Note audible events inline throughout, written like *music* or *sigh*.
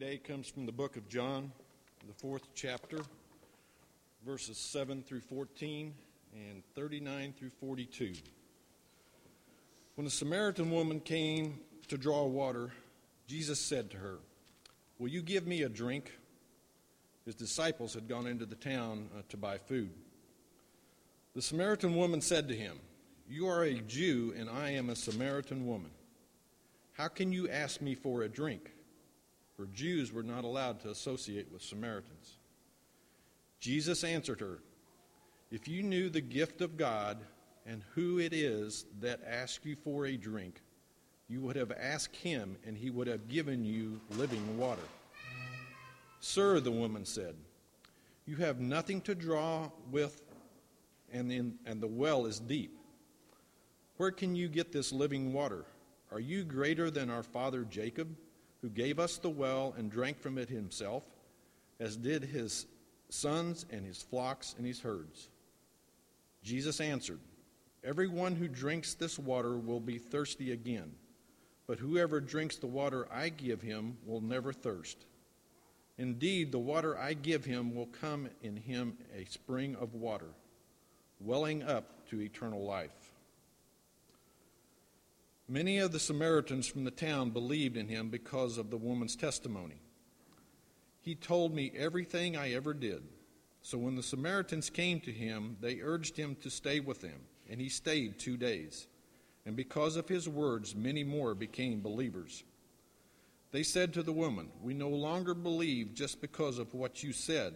today comes from the book of John, the fourth chapter, verses 7 through 14 and 39 through 42. When the Samaritan woman came to draw water, Jesus said to her, Will you give me a drink? His disciples had gone into the town uh, to buy food. The Samaritan woman said to him, You are a Jew, and I am a Samaritan woman. How can you ask me for a drink? For Jews were not allowed to associate with Samaritans. Jesus answered her, If you knew the gift of God and who it is that asks you for a drink, you would have asked him, and he would have given you living water. Sir, the woman said, You have nothing to draw with, and, in, and the well is deep. Where can you get this living water? Are you greater than our father Jacob, who gave us the well and drank from it himself, as did his sons and his flocks and his herds? Jesus answered, Everyone who drinks this water will be thirsty again, but whoever drinks the water I give him will never thirst. Indeed, the water I give him will come in him a spring of water, welling up to eternal life. Many of the Samaritans from the town believed in him because of the woman's testimony. He told me everything I ever did. So when the Samaritans came to him, they urged him to stay with them, and he stayed two days. And because of his words, many more became believers. They said to the woman, We no longer believe just because of what you said.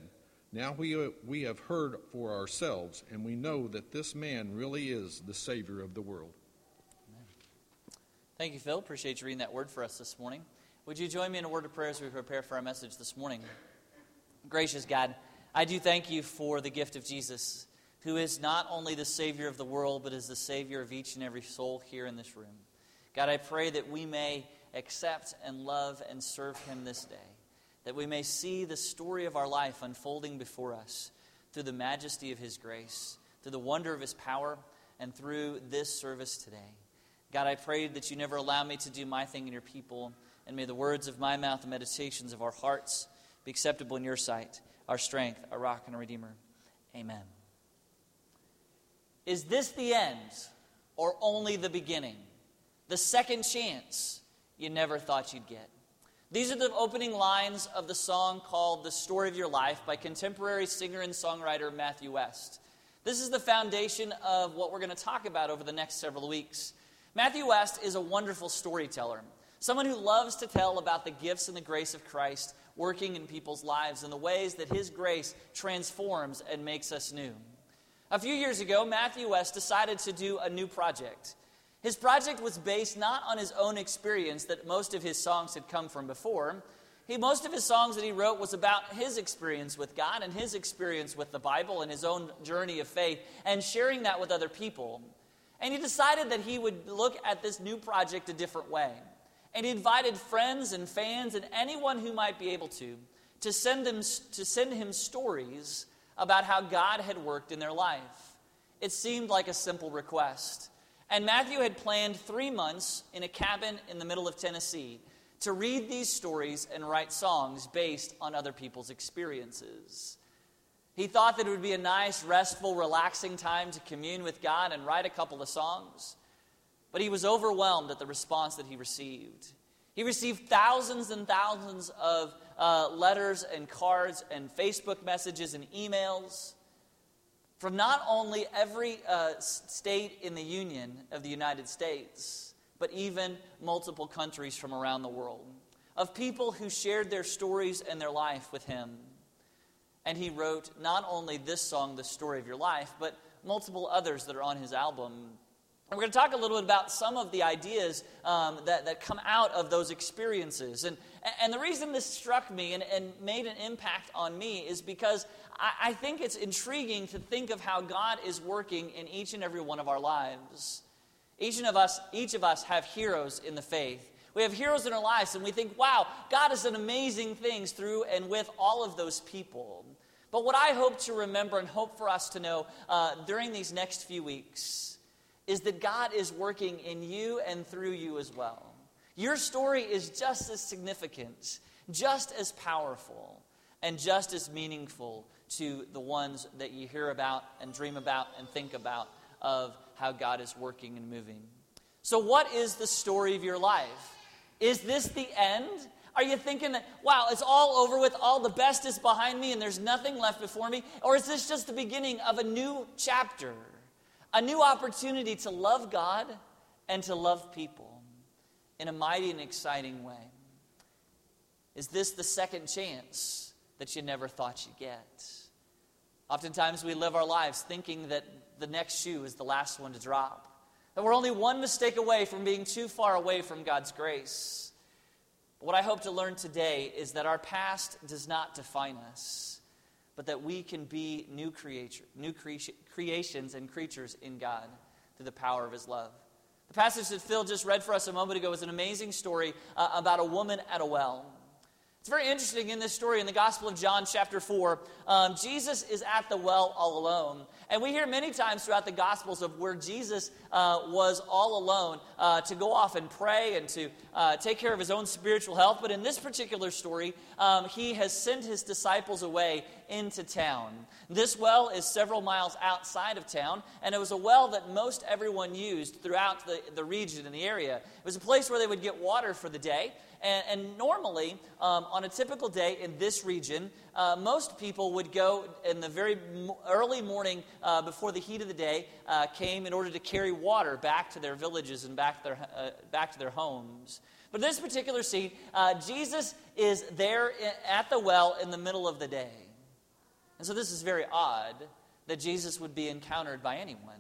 Now we, we have heard for ourselves, and we know that this man really is the Savior of the world. Thank you, Phil. Appreciate you reading that word for us this morning. Would you join me in a word of prayer as we prepare for our message this morning? Gracious God, I do thank you for the gift of Jesus, who is not only the Savior of the world, but is the Savior of each and every soul here in this room. God, I pray that we may accept and love and serve him this day, that we may see the story of our life unfolding before us through the majesty of his grace, through the wonder of his power, and through this service today. God, I pray that you never allow me to do my thing in your people, and may the words of my mouth and meditations of our hearts be acceptable in your sight, our strength, our rock, and our redeemer. Amen. Is this the end, or only the beginning? The second chance you never thought you'd get. These are the opening lines of the song called The Story of Your Life by contemporary singer and songwriter Matthew West. This is the foundation of what we're going to talk about over the next several weeks. Matthew West is a wonderful storyteller, someone who loves to tell about the gifts and the grace of Christ working in people's lives and the ways that his grace transforms and makes us new. A few years ago, Matthew West decided to do a new project. His project was based not on his own experience that most of his songs had come from before. He, most of his songs that he wrote was about his experience with God and his experience with the Bible and his own journey of faith and sharing that with other people. And he decided that he would look at this new project a different way. And he invited friends and fans and anyone who might be able to to send, them, to send him stories about how God had worked in their life. It seemed like a simple request. And Matthew had planned three months in a cabin in the middle of Tennessee to read these stories and write songs based on other people's experiences. He thought that it would be a nice, restful, relaxing time to commune with God and write a couple of songs. But he was overwhelmed at the response that he received. He received thousands and thousands of uh, letters and cards and Facebook messages and emails from not only every uh, state in the Union of the United States, but even multiple countries from around the world, of people who shared their stories and their life with him. And he wrote not only this song, The Story of Your Life, but multiple others that are on his album. And we're going to talk a little bit about some of the ideas um, that, that come out of those experiences. And, and the reason this struck me and, and made an impact on me is because I, I think it's intriguing to think of how God is working in each and every one of our lives. Each of us, each of us have heroes in the faith. We have heroes in our lives, and we think, wow, God has done amazing things through and with all of those people. But what I hope to remember and hope for us to know uh, during these next few weeks is that God is working in you and through you as well. Your story is just as significant just as powerful and just as meaningful to the ones that you hear about and dream about and think about of how God is working and moving. So, what is the story of your life? Is this the end? Are you thinking that, wow, it's all over with, all the best is behind me, and there's nothing left before me? Or is this just the beginning of a new chapter, a new opportunity to love God and to love people in a mighty and exciting way? Is this the second chance that you never thought you'd get? Oftentimes we live our lives thinking that the next shoe is the last one to drop, that we're only one mistake away from being too far away from God's grace. What I hope to learn today is that our past does not define us, but that we can be new, creature, new cre- creations and creatures in God through the power of His love. The passage that Phil just read for us a moment ago was an amazing story uh, about a woman at a well. It's very interesting in this story in the Gospel of John, chapter 4. Um, Jesus is at the well all alone. And we hear many times throughout the Gospels of where Jesus uh, was all alone uh, to go off and pray and to uh, take care of his own spiritual health. But in this particular story, um, he has sent his disciples away into town. This well is several miles outside of town, and it was a well that most everyone used throughout the, the region and the area. It was a place where they would get water for the day. And, and normally, um, on a typical day in this region, uh, most people would go in the very early morning uh, before the heat of the day uh, came in order to carry water back to their villages and back to their, uh, back to their homes. But this particular scene, uh, Jesus is there at the well in the middle of the day. And so this is very odd that Jesus would be encountered by anyone.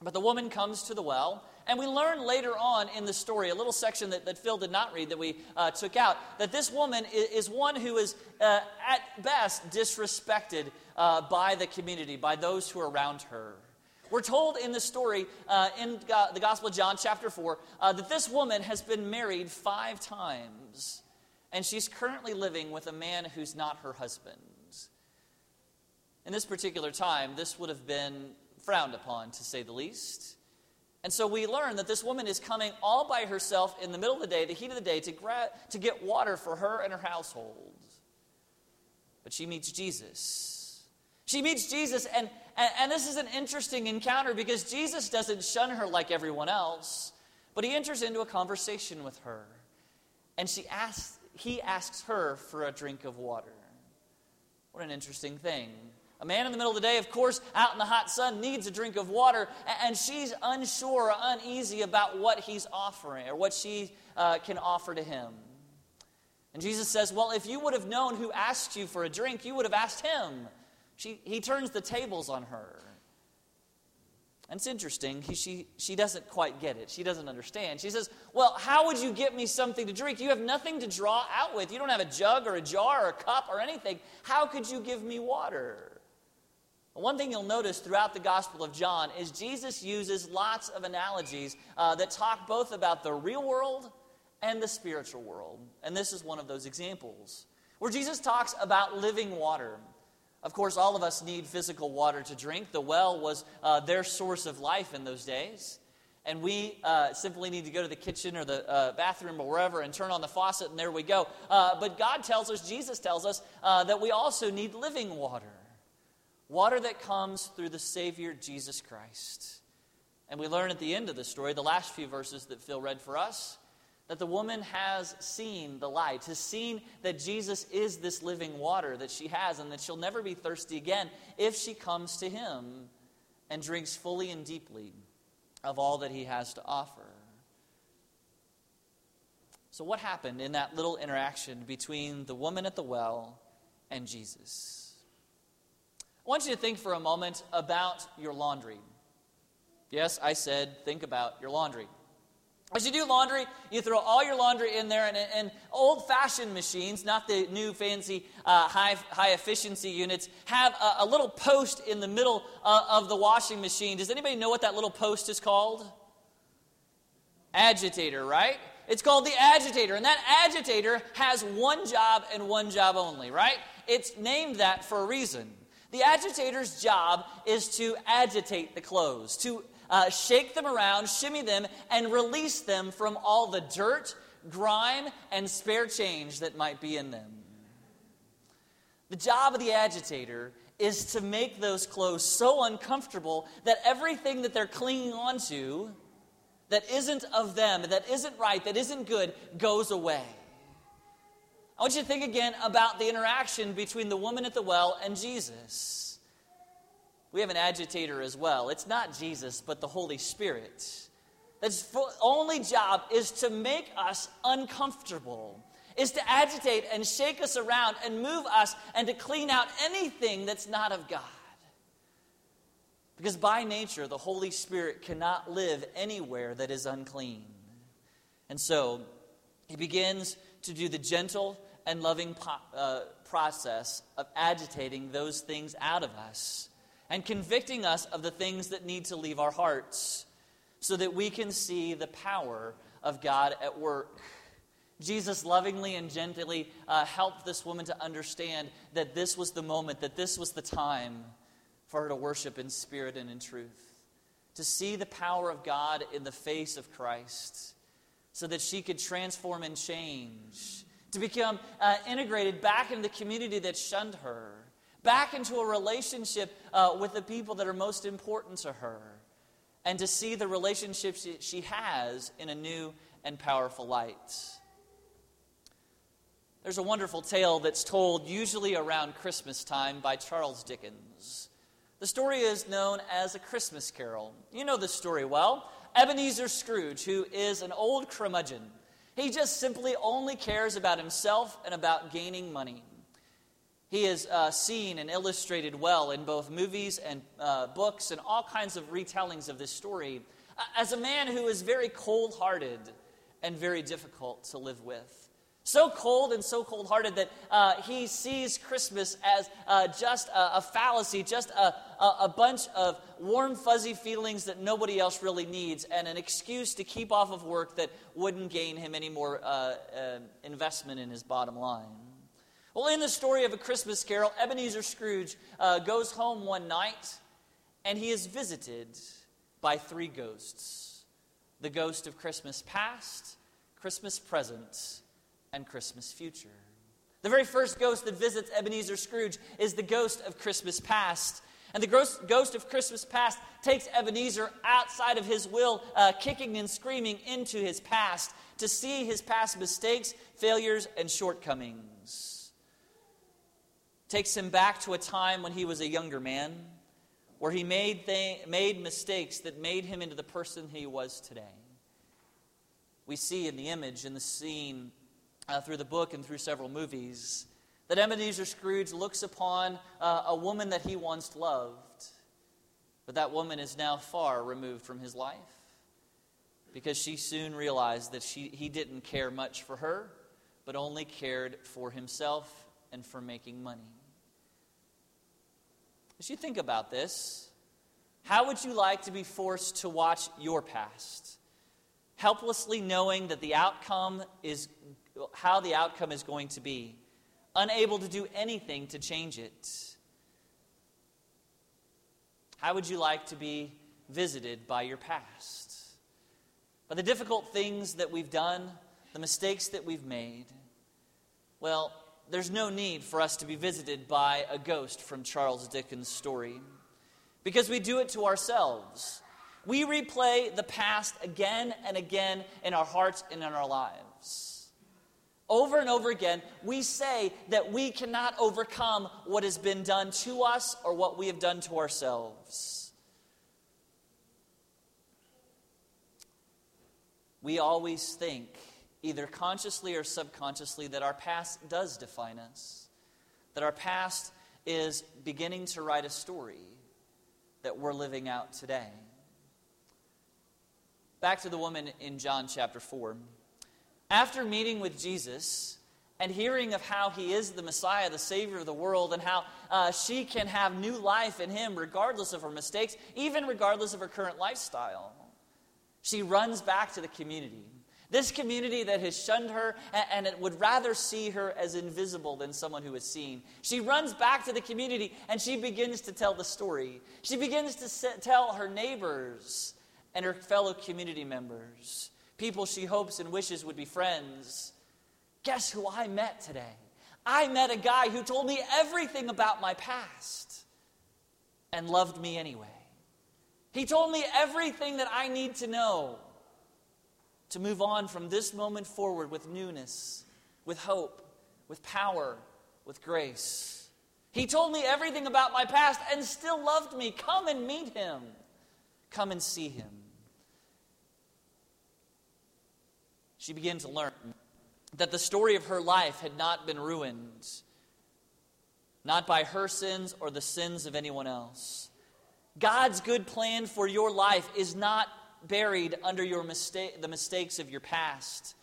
But the woman comes to the well, and we learn later on in the story, a little section that, that Phil did not read that we uh, took out, that this woman is, is one who is uh, at best disrespected uh, by the community, by those who are around her. We're told in the story uh, in the Gospel of John, chapter 4, uh, that this woman has been married five times, and she's currently living with a man who's not her husband. In this particular time, this would have been frowned upon, to say the least. And so we learn that this woman is coming all by herself in the middle of the day, the heat of the day, to, gra- to get water for her and her household. But she meets Jesus. She meets Jesus, and, and, and this is an interesting encounter because Jesus doesn't shun her like everyone else, but he enters into a conversation with her. And she asks, he asks her for a drink of water. What an interesting thing. A man in the middle of the day, of course, out in the hot sun, needs a drink of water, and she's unsure or uneasy about what he's offering or what she uh, can offer to him. And Jesus says, Well, if you would have known who asked you for a drink, you would have asked him. She, he turns the tables on her. And it's interesting. He, she, she doesn't quite get it. She doesn't understand. She says, Well, how would you get me something to drink? You have nothing to draw out with. You don't have a jug or a jar or a cup or anything. How could you give me water? One thing you'll notice throughout the Gospel of John is Jesus uses lots of analogies uh, that talk both about the real world and the spiritual world. And this is one of those examples where Jesus talks about living water. Of course, all of us need physical water to drink. The well was uh, their source of life in those days. And we uh, simply need to go to the kitchen or the uh, bathroom or wherever and turn on the faucet, and there we go. Uh, but God tells us, Jesus tells us, uh, that we also need living water. Water that comes through the Savior, Jesus Christ. And we learn at the end of the story, the last few verses that Phil read for us, that the woman has seen the light, has seen that Jesus is this living water that she has, and that she'll never be thirsty again if she comes to Him and drinks fully and deeply of all that He has to offer. So, what happened in that little interaction between the woman at the well and Jesus? I want you to think for a moment about your laundry. Yes, I said think about your laundry. As you do laundry, you throw all your laundry in there, and, and old fashioned machines, not the new fancy uh, high, high efficiency units, have a, a, little post in the middle uh, of the washing machine. Does anybody know what that little post is called? Agitator, right? It's called the agitator, and that agitator has one job and one job only, right? It's named that for a reason. The agitator's job is to agitate the clothes, to uh, shake them around, shimmy them, and release them from all the dirt, grime and spare change that might be in them. The job of the agitator is to make those clothes so uncomfortable that everything that they're clinging onto that isn't of them, that isn't right, that isn't good, goes away. I want you to think again about the interaction between the woman at the well and Jesus. We have an agitator as well. It's not Jesus, but the Holy Spirit. That's only job is to make us uncomfortable, is to agitate and shake us around and move us and to clean out anything that's not of God. Because by nature, the Holy Spirit cannot live anywhere that is unclean. And so, he begins to do the gentle and loving po- uh, process of agitating those things out of us and convicting us of the things that need to leave our hearts so that we can see the power of God at work. Jesus lovingly and gently uh, helped this woman to understand that this was the moment, that this was the time for her to worship in spirit and in truth, to see the power of God in the face of Christ, so that she could transform and change, to become uh, integrated back into the community that shunned her, back into a relationship uh, with the people that are most important to her and to see the relationships she has in a new and powerful light. There's a wonderful tale that's told usually around Christmas time by Charles Dickens. The story is known as A Christmas Carol. You know the story well. Ebenezer Scrooge, who is an old curmudgeon, he just simply only cares about himself and about gaining money. He is uh, seen and illustrated well in both movies and uh, books and all kinds of retellings of this story as a man who is very cold hearted and very difficult to live with. So cold and so cold hearted that uh, he sees Christmas as uh, just a, a, fallacy, just a, a, a, bunch of warm, fuzzy feelings that nobody else really needs, and an excuse to keep off of work that wouldn't gain him any more uh, investment in his bottom line. Well, in the story of A Christmas Carol, Ebenezer Scrooge uh, goes home one night and he is visited by three ghosts the ghost of Christmas past, Christmas present, and Christmas future. The very first ghost that visits Ebenezer Scrooge is the ghost of Christmas past. And the ghost of Christmas past takes Ebenezer outside of his will, uh, kicking and screaming into his past to see his past mistakes, failures, and shortcomings takes him back to a time when he was a younger man, where he made, th- made mistakes that made him into the person he was today. We see in the image, in the scene, uh, through the book and through several movies, that Ebenezer Scrooge looks upon uh, a woman that he once loved, but that woman is now far removed from his life because she soon realized that she, he didn't care much for her, but only cared for himself and for making money. As you think about this, how would you like to be forced to watch your past? Helplessly knowing that the outcome is how the outcome is going to be, unable to do anything to change it. How would you like to be visited by your past? By the difficult things that we've done, the mistakes that we've made? Well, there's no need for us to be visited by a ghost from Charles Dickens' story because we do it to ourselves. We replay the past again and again in our hearts and in our lives. Over and over again, we say that we cannot overcome what has been done to us or what we have done to ourselves. We always think either consciously or subconsciously, that our past does define us. That our past is beginning to write a story that we're living out today. Back to the woman in John chapter 4. After meeting with Jesus and hearing of how he is the Messiah, the Savior of the world, and how uh, she can have new life in him regardless of her mistakes, even regardless of her current lifestyle, she runs back to the community this community that has shunned her and, it would rather see her as invisible than someone who is seen. She runs back to the community and she begins to tell the story. She begins to tell her neighbors and her fellow community members people she hopes and wishes would be friends. Guess who I met today? I met a guy who told me everything about my past and loved me anyway. He told me everything that I need to know to move on from this moment forward with newness, with hope, with power, with grace. He told me everything about my past and still loved me. Come and meet him. Come and see him. She began to learn that the story of her life had not been ruined, not by her sins or the sins of anyone else. God's good plan for your life is not buried under your mistake, the mistakes of your past.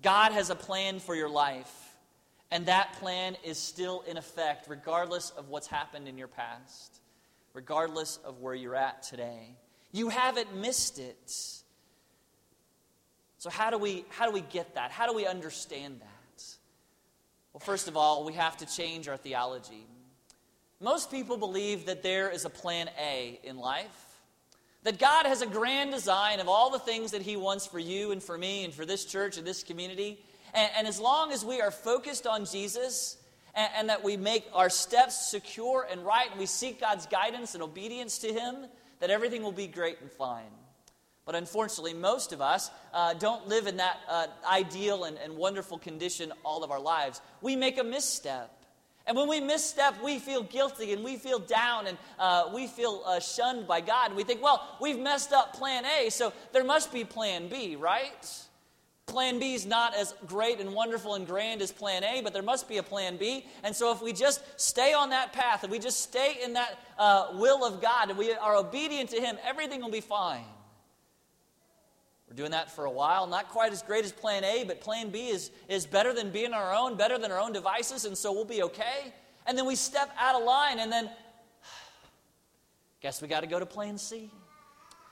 God has a plan for your life, and that plan is still in effect, regardless of what's happened in your past, regardless of where you're at today. You haven't missed it. So, how do we, how do we get that? How do we understand that? Well, first of all, we have to change our theology. Most people believe that there is a plan A in life, that God has a grand design of all the things that He wants for you and for me and for this church and this community. And, and as long as we are focused on Jesus and, and that we make our steps secure and right and we seek God's guidance and obedience to Him, that everything will be great and fine. But unfortunately, most of us uh, don't live in that uh, ideal and, and wonderful condition all of our lives. We make a misstep. And when we misstep, we feel guilty and we feel down and uh, we feel uh, shunned by God. And we think, well, we've messed up plan A, so there must be plan B, right? Plan B is not as great and wonderful and grand as plan A, but there must be a plan B. And so if we just stay on that path, if we just stay in that uh, will of God and we are obedient to Him, everything will be fine. We're doing that for a while. Not quite as great as plan A, but plan B is, is better than being our own, better than our own devices, and so we'll be okay. And then we step out of line, and then *sighs* guess we got to go to plan C.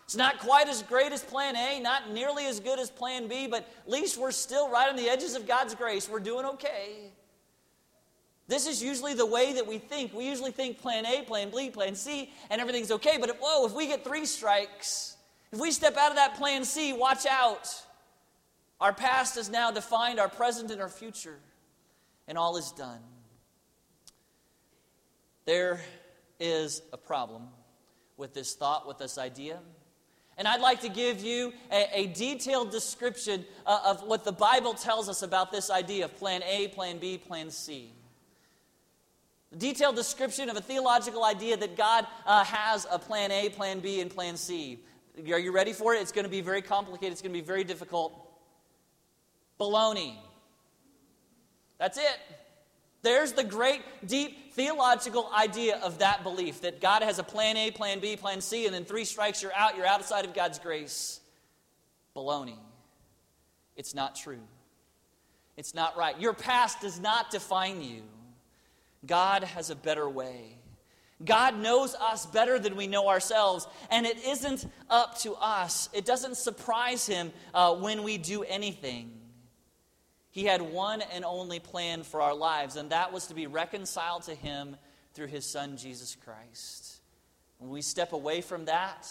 It's not quite as great as plan A, not nearly as good as plan B, but at least we're still right on the edges of God's grace. We're doing okay. This is usually the way that we think. We usually think plan A, plan B, plan C, and everything's okay. But if, whoa, if we get three strikes, if we step out of that plan C, watch out. Our past has now defined our present and our future, and all is done. There is a problem with this thought, with this idea. And I'd like to give you a, a detailed description uh, of what the Bible tells us about this idea of plan A, plan B, plan C. A detailed description of a theological idea that God uh, has a plan A, plan B, and plan C. Are you ready for it? It's going to be very complicated, it's going to be very difficult. Baloney. That's it. There's the great, deep theological idea of that belief that God has a plan A, plan B, plan C, and then three strikes, you're out, you're outside of God's grace. Baloney. It's not true. It's not right. Your past does not define you. God has a better way. God knows us better than we know ourselves, and it isn't up to us. It doesn't surprise Him uh, when we do anything. He had one and only plan for our lives, and that was to be reconciled to Him through His Son, Jesus Christ. When we step away from that,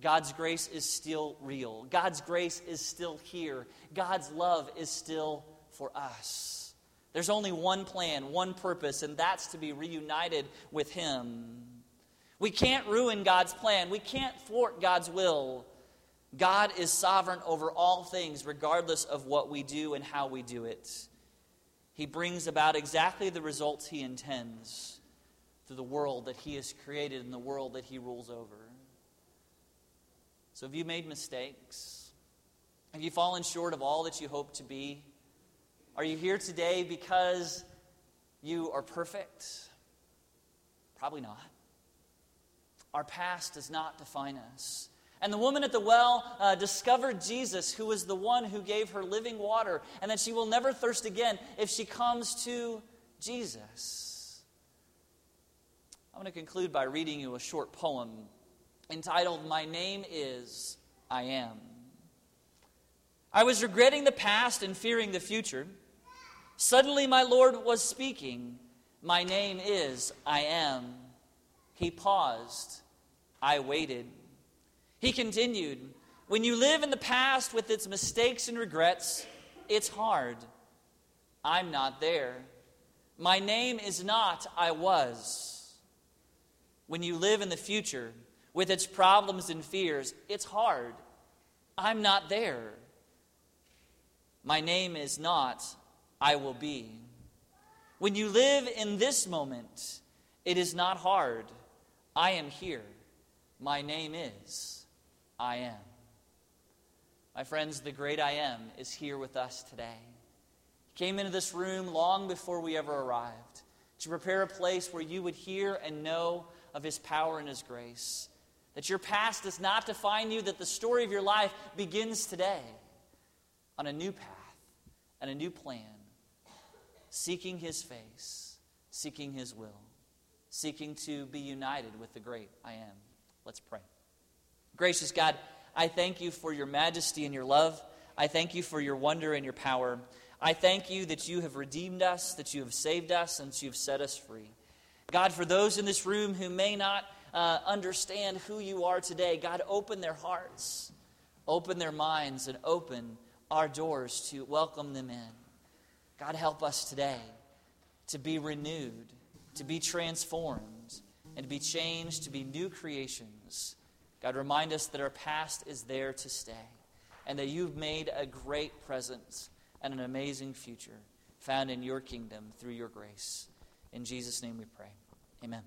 God's grace is still real. God's grace is still here. God's love is still for us. There's only one plan, one purpose, and that's to be reunited with Him. We can't ruin God's plan, we can't thwart God's will. God is sovereign over all things, regardless of what we do and how we do it. He brings about exactly the results He intends through the world that He has created and the world that He rules over. So, have you made mistakes? Have you fallen short of all that you hope to be? Are you here today because you are perfect? Probably not. Our past does not define us. And the woman at the well uh, discovered Jesus, who was the one who gave her living water, and that she will never thirst again if she comes to Jesus. I'm going to conclude by reading you a short poem entitled, My Name is I Am. I was regretting the past and fearing the future. Suddenly, my Lord was speaking. My name is I am. He paused. I waited. He continued, When you live in the past with its mistakes and regrets, it's hard. I'm not there. My name is not I was. When you live in the future with its problems and fears, it's hard. I'm not there. My name is not I will be. When you live in this moment, it is not hard. I am here. My name is I am. My friends, the great I am is here with us today. He came into this room long before we ever arrived to prepare a place where you would hear and know of his power and his grace. That your past does not define you, that the story of your life begins today on a new path and a new plan, seeking his face, seeking his will, seeking to be united with the great I am. Let's pray. Gracious God, I thank you for your majesty and your love. I thank you for your wonder and your power. I thank you that you have redeemed us, that you have saved us, and that you have set us free. God, for those in this room who may not uh, understand who you are today, God, open their hearts, open their minds, and open our doors to welcome them in. God, help us today to be renewed, to be transformed and to be changed to be new creations. God, remind us that our past is there to stay and that you've made a great present and an amazing future found in your kingdom through your grace. In Jesus' name we pray. Amen.